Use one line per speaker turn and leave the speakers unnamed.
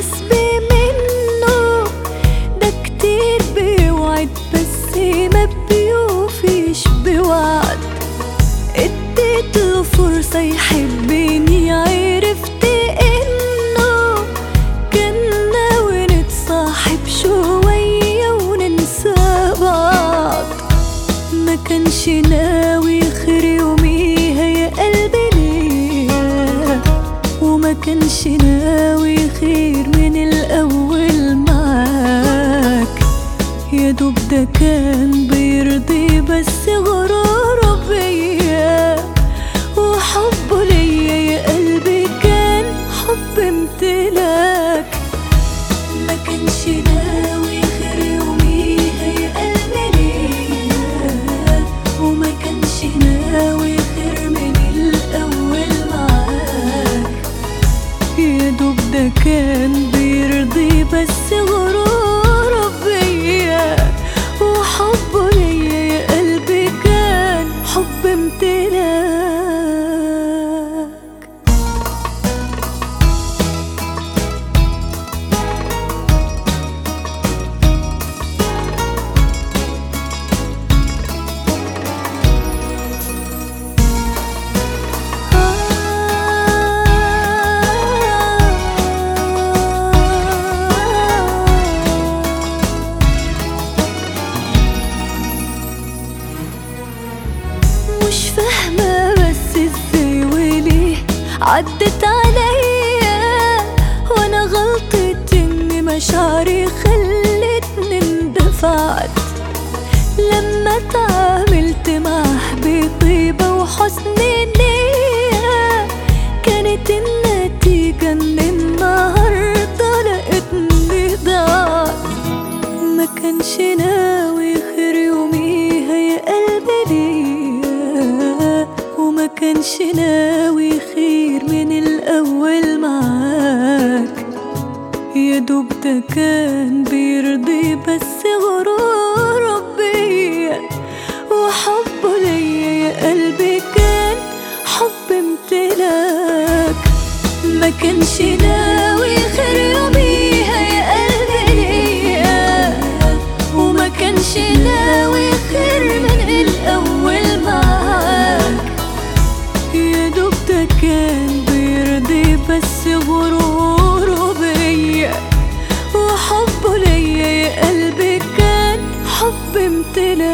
حسبي منه. ده كتير بيوعد بس ما بيوفيش بوعد. اديتله فرصة يحبني عرفت إنه كان ناوي نتصاحب شوية وننسى بعض. ما كانش ناوي يخري يوميها يا قلبي ليه؟ وما كانش ناوي كان بيرضي بس غرور بيا وحبه ليا يا قلبي كان حب امتلاك عدت عليا وأنا غلطت إن مشاعري خلتني اندفعت. لما تعاملت معاه بطيبة وحسن نية كانت النتيجة إن النهاردة لقيتني ضاعت. ما كانش ناوي خير يوميها يا قلبي ليا. وما كانش ناوي دوب ده كان بيرضي بس غرور بيا وحبه ليا يا قلبي كان حب امتلاك. ما كانش ناوي خير يوميها يا قلبي ليا. وما كانش ناوي خير من الأول معاك. يا دوب ده كان بيرضي بس غرور ممتلئ